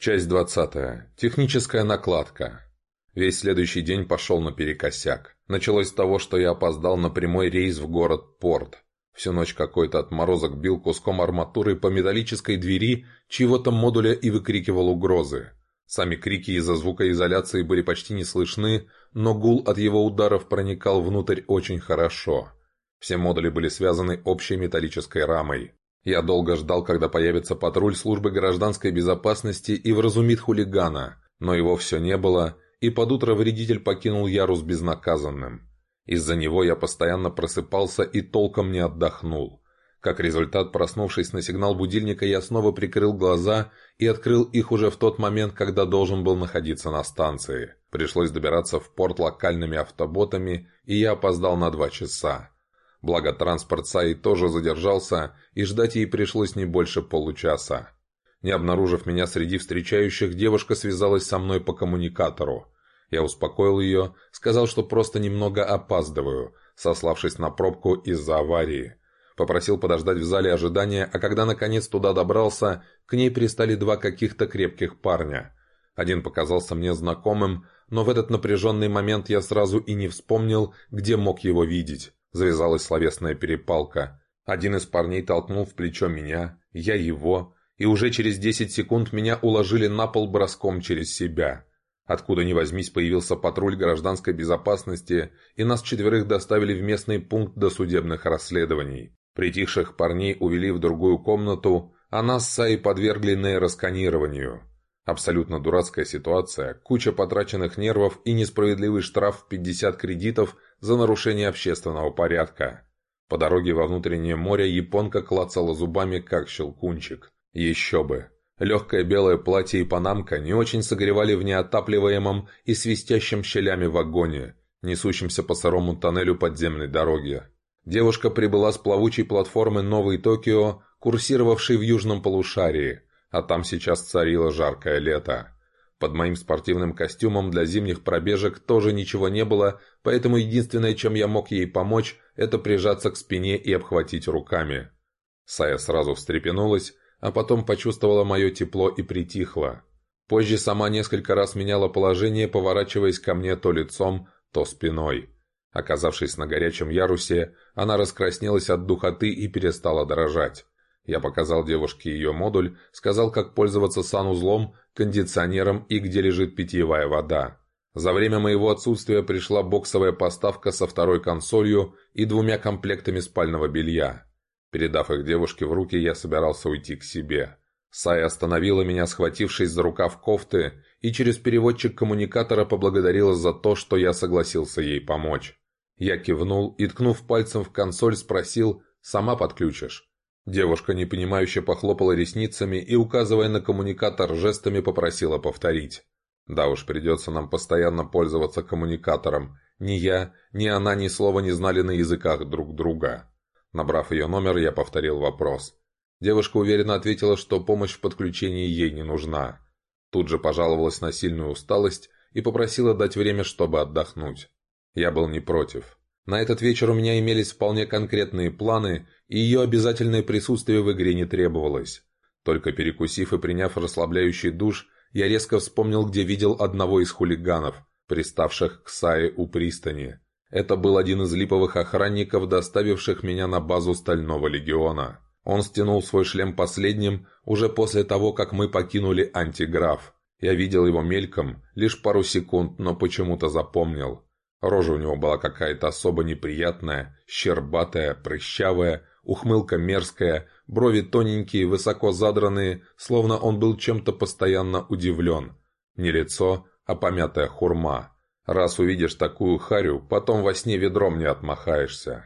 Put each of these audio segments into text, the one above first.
Часть 20. Техническая накладка. Весь следующий день пошел наперекосяк. Началось с того, что я опоздал на прямой рейс в город Порт. Всю ночь какой-то отморозок бил куском арматуры по металлической двери чьего-то модуля и выкрикивал угрозы. Сами крики из-за звукоизоляции были почти не слышны, но гул от его ударов проникал внутрь очень хорошо. Все модули были связаны общей металлической рамой. Я долго ждал, когда появится патруль службы гражданской безопасности и вразумит хулигана, но его все не было, и под утро вредитель покинул ярус безнаказанным. Из-за него я постоянно просыпался и толком не отдохнул. Как результат, проснувшись на сигнал будильника, я снова прикрыл глаза и открыл их уже в тот момент, когда должен был находиться на станции. Пришлось добираться в порт локальными автоботами, и я опоздал на два часа. Благо транспорт Саи тоже задержался, и ждать ей пришлось не больше получаса. Не обнаружив меня среди встречающих, девушка связалась со мной по коммуникатору. Я успокоил ее, сказал, что просто немного опаздываю, сославшись на пробку из-за аварии. Попросил подождать в зале ожидания, а когда наконец туда добрался, к ней пристали два каких-то крепких парня. Один показался мне знакомым, но в этот напряженный момент я сразу и не вспомнил, где мог его видеть. Завязалась словесная перепалка. Один из парней толкнул в плечо меня, я его, и уже через 10 секунд меня уложили на пол броском через себя. Откуда ни возьмись появился патруль гражданской безопасности, и нас четверых доставили в местный пункт досудебных расследований. Притихших парней увели в другую комнату, а нас с Саей подвергли нейросканированию. Абсолютно дурацкая ситуация, куча потраченных нервов и несправедливый штраф в 50 кредитов за нарушение общественного порядка. По дороге во внутреннее море японка клацала зубами, как щелкунчик. Еще бы. Легкое белое платье и панамка не очень согревали в неотапливаемом и свистящем щелями вагоне, несущемся по сырому тоннелю подземной дороги. Девушка прибыла с плавучей платформы «Новый Токио», курсировавшей в южном полушарии – а там сейчас царило жаркое лето. Под моим спортивным костюмом для зимних пробежек тоже ничего не было, поэтому единственное, чем я мог ей помочь, это прижаться к спине и обхватить руками. Сая сразу встрепенулась, а потом почувствовала мое тепло и притихла. Позже сама несколько раз меняла положение, поворачиваясь ко мне то лицом, то спиной. Оказавшись на горячем ярусе, она раскраснелась от духоты и перестала дрожать. Я показал девушке ее модуль, сказал, как пользоваться санузлом, кондиционером и где лежит питьевая вода. За время моего отсутствия пришла боксовая поставка со второй консолью и двумя комплектами спального белья. Передав их девушке в руки, я собирался уйти к себе. Сая остановила меня, схватившись за рукав кофты, и через переводчик коммуникатора поблагодарила за то, что я согласился ей помочь. Я кивнул и, ткнув пальцем в консоль, спросил «Сама подключишь?» Девушка непонимающе похлопала ресницами и, указывая на коммуникатор, жестами попросила повторить. «Да уж, придется нам постоянно пользоваться коммуникатором. Ни я, ни она ни слова не знали на языках друг друга». Набрав ее номер, я повторил вопрос. Девушка уверенно ответила, что помощь в подключении ей не нужна. Тут же пожаловалась на сильную усталость и попросила дать время, чтобы отдохнуть. Я был не против. На этот вечер у меня имелись вполне конкретные планы, и ее обязательное присутствие в игре не требовалось. Только перекусив и приняв расслабляющий душ, я резко вспомнил, где видел одного из хулиганов, приставших к Сае у пристани. Это был один из липовых охранников, доставивших меня на базу Стального Легиона. Он стянул свой шлем последним, уже после того, как мы покинули антиграф. Я видел его мельком, лишь пару секунд, но почему-то запомнил. Рожа у него была какая-то особо неприятная, щербатая, прыщавая, ухмылка мерзкая, брови тоненькие, высоко задранные, словно он был чем-то постоянно удивлен. Не лицо, а помятая хурма. Раз увидишь такую харю, потом во сне ведром не отмахаешься.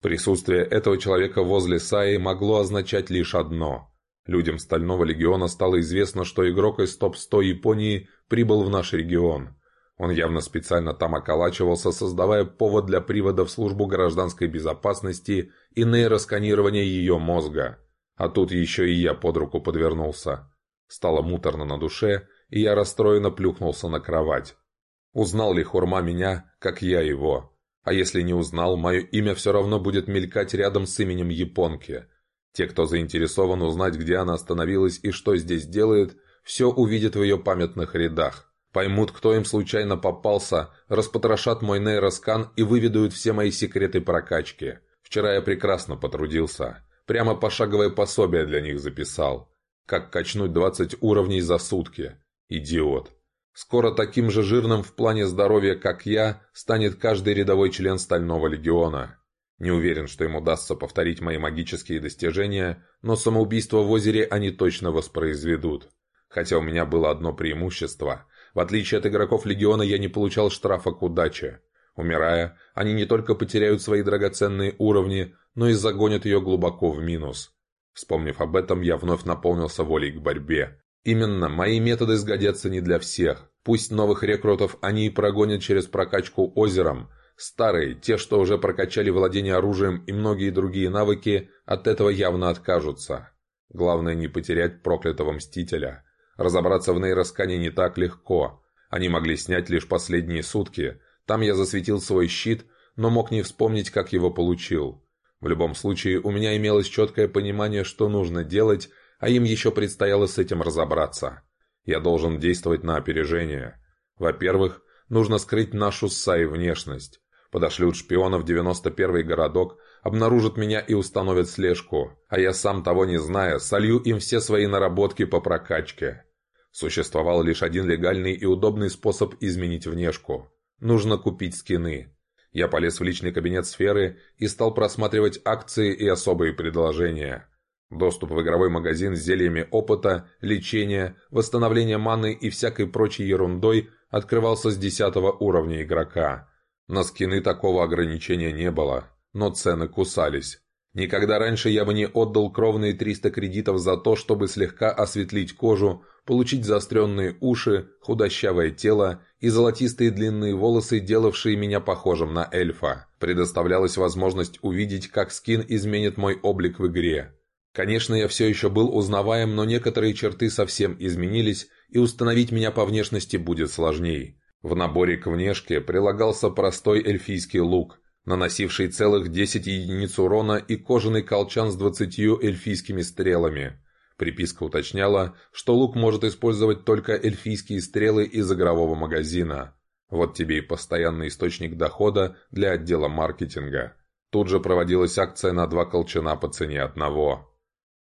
Присутствие этого человека возле Саи могло означать лишь одно. Людям Стального Легиона стало известно, что игрок из топ-100 Японии прибыл в наш регион – он явно специально там околачивался, создавая повод для привода в службу гражданской безопасности и нейросканирования ее мозга. А тут еще и я под руку подвернулся. Стало муторно на душе, и я расстроенно плюхнулся на кровать. Узнал ли Хурма меня, как я его? А если не узнал, мое имя все равно будет мелькать рядом с именем японки. Те, кто заинтересован узнать, где она остановилась и что здесь делает, все увидят в ее памятных рядах. Поймут, кто им случайно попался, распотрошат мой нейроскан и выведают все мои секреты прокачки. Вчера я прекрасно потрудился. Прямо пошаговое пособие для них записал. Как качнуть 20 уровней за сутки. Идиот. Скоро таким же жирным в плане здоровья, как я, станет каждый рядовой член Стального Легиона. Не уверен, что им удастся повторить мои магические достижения, но самоубийство в озере они точно воспроизведут. Хотя у меня было одно преимущество. В отличие от игроков Легиона, я не получал штрафа к удаче. Умирая, они не только потеряют свои драгоценные уровни, но и загонят ее глубоко в минус. Вспомнив об этом, я вновь наполнился волей к борьбе. Именно, мои методы сгодятся не для всех. Пусть новых рекрутов они и прогонят через прокачку озером. Старые, те, что уже прокачали владение оружием и многие другие навыки, от этого явно откажутся. Главное не потерять проклятого Мстителя. Разобраться в нейроскане не так легко. Они могли снять лишь последние сутки. Там я засветил свой щит, но мог не вспомнить, как его получил. В любом случае, у меня имелось четкое понимание, что нужно делать, а им еще предстояло с этим разобраться. Я должен действовать на опережение. Во-первых, нужно скрыть нашу с Саей внешность. Подошлют шпионов в 91-й городок, обнаружат меня и установят слежку, а я сам того не зная, солью им все свои наработки по прокачке. Существовал лишь один легальный и удобный способ изменить внешку. Нужно купить скины. Я полез в личный кабинет сферы и стал просматривать акции и особые предложения. Доступ в игровой магазин с зельями опыта, лечения, восстановления маны и всякой прочей ерундой открывался с 10 уровня игрока. На скины такого ограничения не было, но цены кусались. Никогда раньше я бы не отдал кровные 300 кредитов за то, чтобы слегка осветлить кожу, получить заостренные уши, худощавое тело и золотистые длинные волосы, делавшие меня похожим на эльфа. Предоставлялась возможность увидеть, как скин изменит мой облик в игре. Конечно, я все еще был узнаваем, но некоторые черты совсем изменились, и установить меня по внешности будет сложнее. В наборе к внешке прилагался простой эльфийский лук, наносивший целых 10 единиц урона и кожаный колчан с 20 эльфийскими стрелами. Приписка уточняла, что лук может использовать только эльфийские стрелы из игрового магазина. Вот тебе и постоянный источник дохода для отдела маркетинга. Тут же проводилась акция на два колчана по цене одного.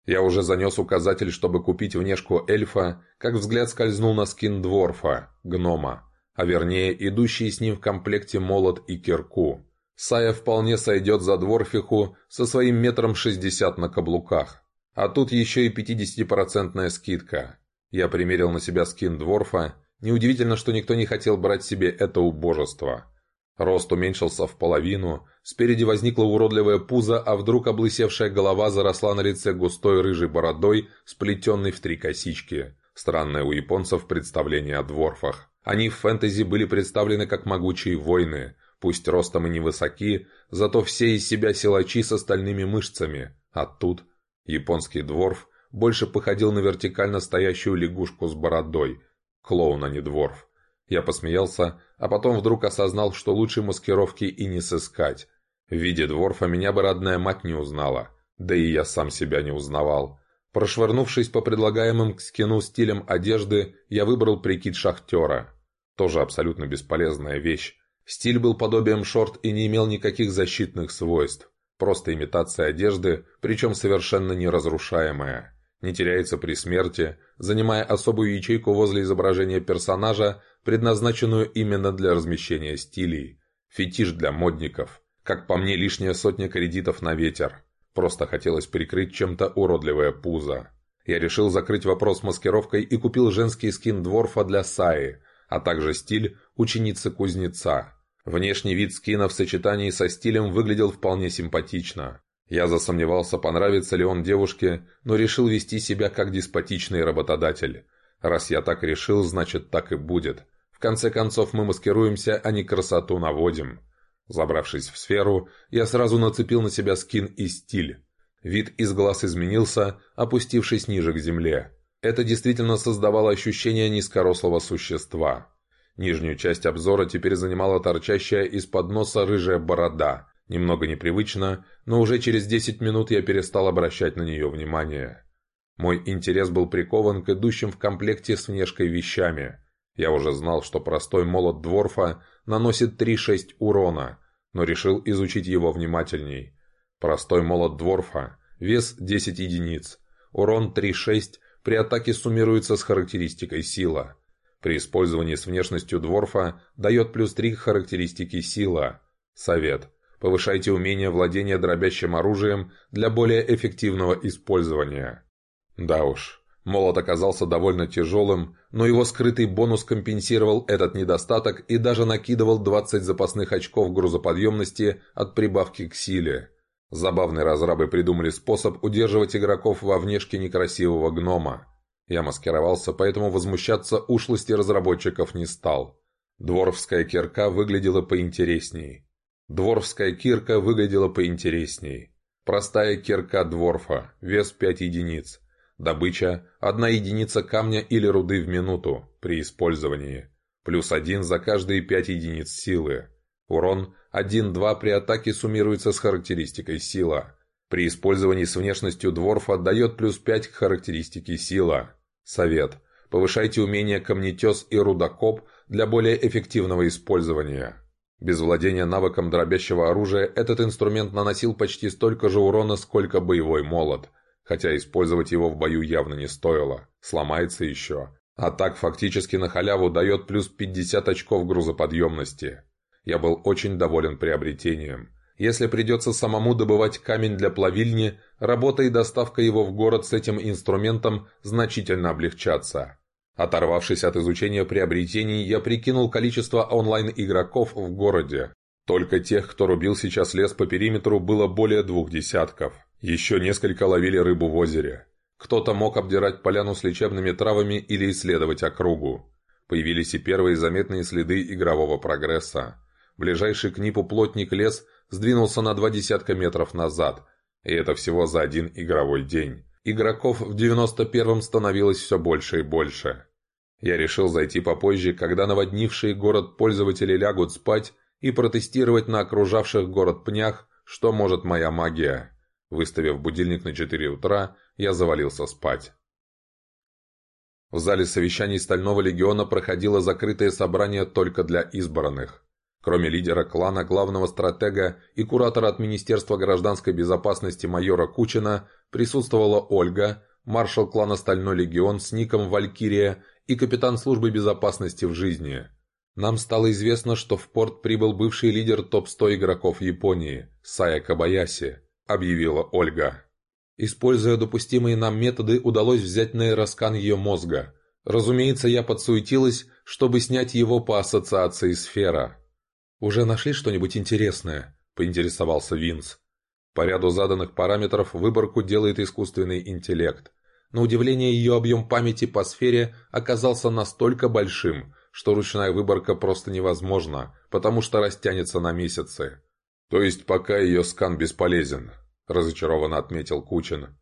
Я уже занес указатель, чтобы купить внешку эльфа, как взгляд скользнул на скин дворфа, гнома, а вернее идущий с ним в комплекте молот и кирку. Сая вполне сойдет за дворфиху со своим метром шестьдесят на каблуках. А тут еще и 50% скидка. Я примерил на себя скин дворфа. Неудивительно, что никто не хотел брать себе это убожество. Рост уменьшился в половину, спереди возникла уродливая пузо, а вдруг облысевшая голова заросла на лице густой рыжей бородой, сплетенной в три косички. Странное у японцев представление о дворфах. Они в фэнтези были представлены как могучие воины, пусть ростом и невысоки, зато все из себя силачи с остальными мышцами. А тут японский дворф больше походил на вертикально стоящую лягушку с бородой. Клоун, а не дворф. Я посмеялся, а потом вдруг осознал, что лучшей маскировки и не сыскать. В виде дворфа меня бы родная мать не узнала, да и я сам себя не узнавал. Прошвырнувшись по предлагаемым к скину стилям одежды, я выбрал прикид шахтера. Тоже абсолютно бесполезная вещь. Стиль был подобием шорт и не имел никаких защитных свойств. Просто имитация одежды, причем совершенно неразрушаемая не теряется при смерти, занимая особую ячейку возле изображения персонажа, предназначенную именно для размещения стилей. Фетиш для модников. Как по мне, лишняя сотня кредитов на ветер. Просто хотелось прикрыть чем-то уродливое пузо. Я решил закрыть вопрос маскировкой и купил женский скин Дворфа для Саи, а также стиль ученицы кузнеца. Внешний вид скина в сочетании со стилем выглядел вполне симпатично. Я засомневался, понравится ли он девушке, но решил вести себя как деспотичный работодатель. Раз я так решил, значит так и будет. В конце концов мы маскируемся, а не красоту наводим. Забравшись в сферу, я сразу нацепил на себя скин и стиль. Вид из глаз изменился, опустившись ниже к земле. Это действительно создавало ощущение низкорослого существа. Нижнюю часть обзора теперь занимала торчащая из-под носа рыжая борода – Немного непривычно, но уже через 10 минут я перестал обращать на нее внимание. Мой интерес был прикован к идущим в комплекте с внешкой вещами. Я уже знал, что простой молот Дворфа наносит 3-6 урона, но решил изучить его внимательней. Простой молот Дворфа, вес 10 единиц, урон 3-6, при атаке суммируется с характеристикой сила. При использовании с внешностью Дворфа дает плюс 3 характеристики сила. Совет. Повышайте умение владения дробящим оружием для более эффективного использования. Да уж, молот оказался довольно тяжелым, но его скрытый бонус компенсировал этот недостаток и даже накидывал 20 запасных очков грузоподъемности от прибавки к силе. Забавные разрабы придумали способ удерживать игроков во внешке некрасивого гнома. Я маскировался, поэтому возмущаться ушлости разработчиков не стал. Дворфская кирка выглядела поинтересней. Дворфская кирка выглядела поинтересней. Простая кирка дворфа, вес 5 единиц. Добыча – одна единица камня или руды в минуту при использовании. Плюс один за каждые 5 единиц силы. Урон 1-2 при атаке суммируется с характеристикой сила. При использовании с внешностью дворфа дает плюс 5 к характеристике сила. Совет. Повышайте умения камнетес и рудокоп для более эффективного использования. Без владения навыком дробящего оружия этот инструмент наносил почти столько же урона, сколько боевой молот, хотя использовать его в бою явно не стоило, сломается еще. А так фактически на халяву дает плюс 50 очков грузоподъемности. Я был очень доволен приобретением. Если придется самому добывать камень для плавильни, работа и доставка его в город с этим инструментом значительно облегчатся. Оторвавшись от изучения приобретений, я прикинул количество онлайн-игроков в городе. Только тех, кто рубил сейчас лес по периметру, было более двух десятков. Еще несколько ловили рыбу в озере. Кто-то мог обдирать поляну с лечебными травами или исследовать округу. Появились и первые заметные следы игрового прогресса. Ближайший к Нипу плотник лес сдвинулся на два десятка метров назад, и это всего за один игровой день. Игроков в 91-м становилось все больше и больше. Я решил зайти попозже, когда наводнившие город пользователи лягут спать и протестировать на окружавших город пнях, что может моя магия. Выставив будильник на 4 утра, я завалился спать. В зале совещаний Стального Легиона проходило закрытое собрание только для избранных. Кроме лидера клана, главного стратега и куратора от Министерства гражданской безопасности майора Кучина, присутствовала Ольга, маршал клана Стальной Легион с ником Валькирия и капитан службы безопасности в жизни. Нам стало известно, что в порт прибыл бывший лидер топ-100 игроков Японии, Сая Кабаяси, объявила Ольга. Используя допустимые нам методы, удалось взять нейроскан ее мозга. Разумеется, я подсуетилась, чтобы снять его по ассоциации сфера. «Уже нашли что-нибудь интересное?» – поинтересовался Винс. По ряду заданных параметров выборку делает искусственный интеллект. На удивление ее объем памяти по сфере оказался настолько большим, что ручная выборка просто невозможна, потому что растянется на месяцы. «То есть пока ее скан бесполезен», – разочарованно отметил Кучин.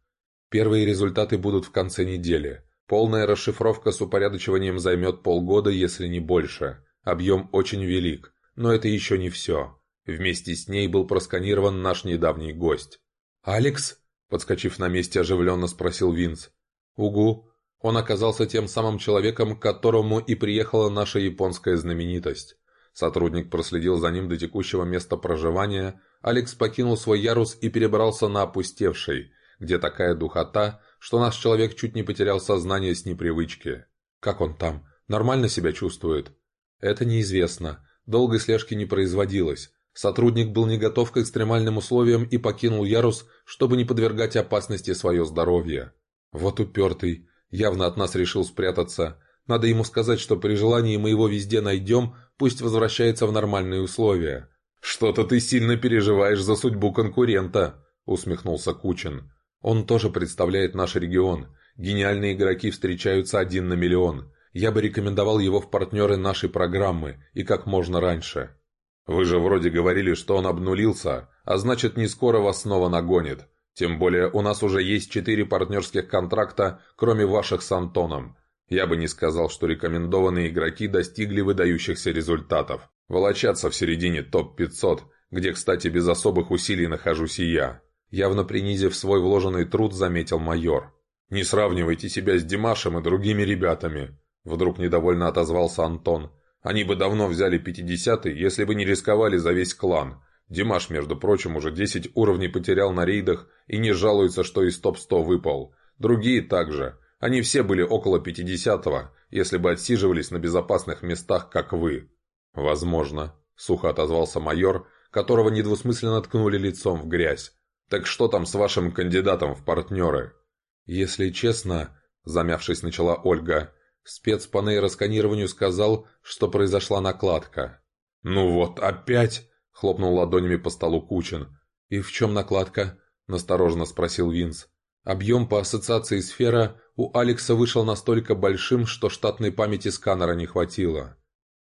«Первые результаты будут в конце недели. Полная расшифровка с упорядочиванием займет полгода, если не больше. Объем очень велик. Но это еще не все. Вместе с ней был просканирован наш недавний гость. «Алекс?» – подскочив на месте, оживленно спросил Винс. «Угу». Он оказался тем самым человеком, к которому и приехала наша японская знаменитость. Сотрудник проследил за ним до текущего места проживания. Алекс покинул свой ярус и перебрался на опустевший, где такая духота, что наш человек чуть не потерял сознание с непривычки. «Как он там? Нормально себя чувствует?» «Это неизвестно. Долгой слежки не производилось. Сотрудник был не готов к экстремальным условиям и покинул ярус, чтобы не подвергать опасности свое здоровье. Вот упертый. Явно от нас решил спрятаться. Надо ему сказать, что при желании мы его везде найдем, пусть возвращается в нормальные условия. «Что-то ты сильно переживаешь за судьбу конкурента», — усмехнулся Кучин. «Он тоже представляет наш регион. Гениальные игроки встречаются один на миллион. Я бы рекомендовал его в партнеры нашей программы, и как можно раньше. Вы же вроде говорили, что он обнулился, а значит не скоро вас снова нагонит. Тем более у нас уже есть четыре партнерских контракта, кроме ваших с Антоном. Я бы не сказал, что рекомендованные игроки достигли выдающихся результатов. Волочатся в середине топ-500, где, кстати, без особых усилий нахожусь и я. Явно принизив свой вложенный труд, заметил майор. «Не сравнивайте себя с Димашем и другими ребятами», — вдруг недовольно отозвался Антон. «Они бы давно взяли пятидесятый, если бы не рисковали за весь клан. Димаш, между прочим, уже десять уровней потерял на рейдах и не жалуется, что из топ-100 выпал. Другие также. Они все были около пятидесятого, если бы отсиживались на безопасных местах, как вы». «Возможно», — сухо отозвался майор, которого недвусмысленно ткнули лицом в грязь. «Так что там с вашим кандидатом в партнеры?» «Если честно», — замявшись начала Ольга, спец по нейросканированию сказал, что произошла накладка. «Ну вот, опять!» — хлопнул ладонями по столу Кучин. «И в чем накладка?» — настороженно спросил Винс. Объем по ассоциации сфера у Алекса вышел настолько большим, что штатной памяти сканера не хватило.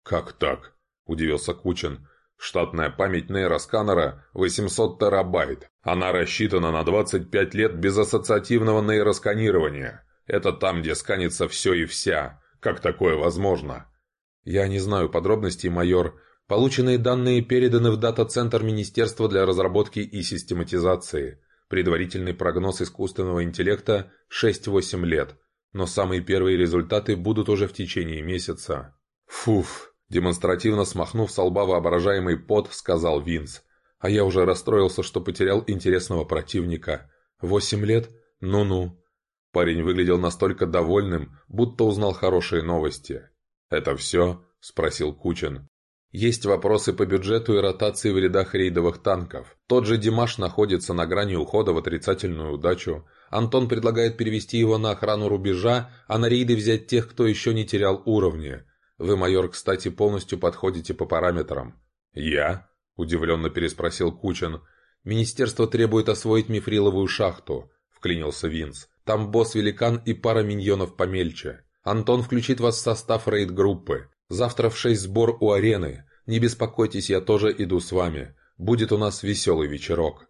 «Как так?» – удивился Кучин. Штатная память нейросканера 800 терабайт. Она рассчитана на 25 лет без ассоциативного нейросканирования. Это там, где сканится все и вся. Как такое возможно? Я не знаю подробностей, майор. Полученные данные переданы в дата-центр Министерства для разработки и систематизации. Предварительный прогноз искусственного интеллекта 6-8 лет. Но самые первые результаты будут уже в течение месяца. Фуф, Демонстративно смахнув с лба воображаемый пот, сказал Винс. А я уже расстроился, что потерял интересного противника. Восемь лет? Ну-ну. Парень выглядел настолько довольным, будто узнал хорошие новости. «Это все?» – спросил Кучин. Есть вопросы по бюджету и ротации в рядах рейдовых танков. Тот же Димаш находится на грани ухода в отрицательную удачу. Антон предлагает перевести его на охрану рубежа, а на рейды взять тех, кто еще не терял уровни. Вы, майор, кстати, полностью подходите по параметрам». «Я?» – удивленно переспросил Кучин. «Министерство требует освоить мифриловую шахту», – вклинился Винс. «Там босс-великан и пара миньонов помельче. Антон включит вас в состав рейд-группы. Завтра в шесть сбор у арены. Не беспокойтесь, я тоже иду с вами. Будет у нас веселый вечерок».